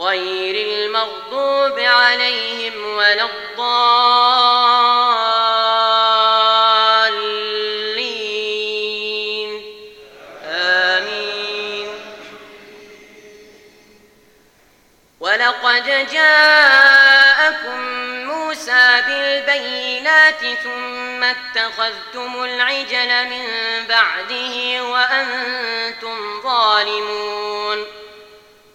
غير المغضوب عليهم ولا الضالين. آمين. ولقد جاءكم موسى بالبينات ثم اتخذتم العجل من بعده وأنتم ظالمون.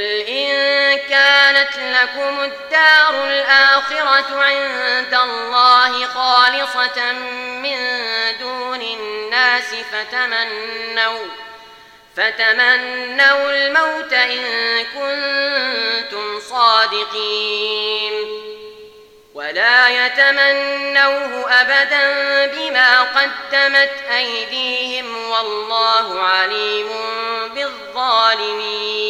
قل إن كانت لكم الدار الآخرة عند الله خالصة من دون الناس فتمنوا فتمنوا الموت إن كنتم صادقين. ولا يتمنوه أبدا بما قدمت أيديهم والله عليم بالظالمين.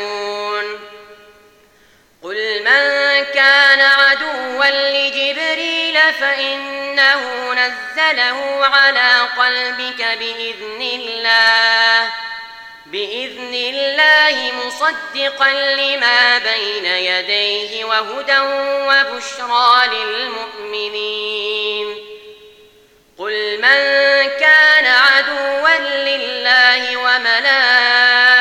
فإنه نزله على قلبك بإذن الله بإذن الله مصدقا لما بين يديه وهدى وبشرى للمؤمنين. قل من كان عدوا لله وملائكته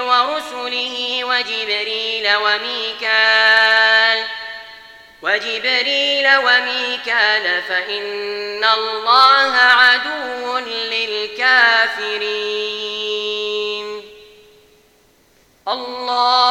ورسله وجبريل وميكال وجبريل وميكال فإن الله عدو للكافرين. الله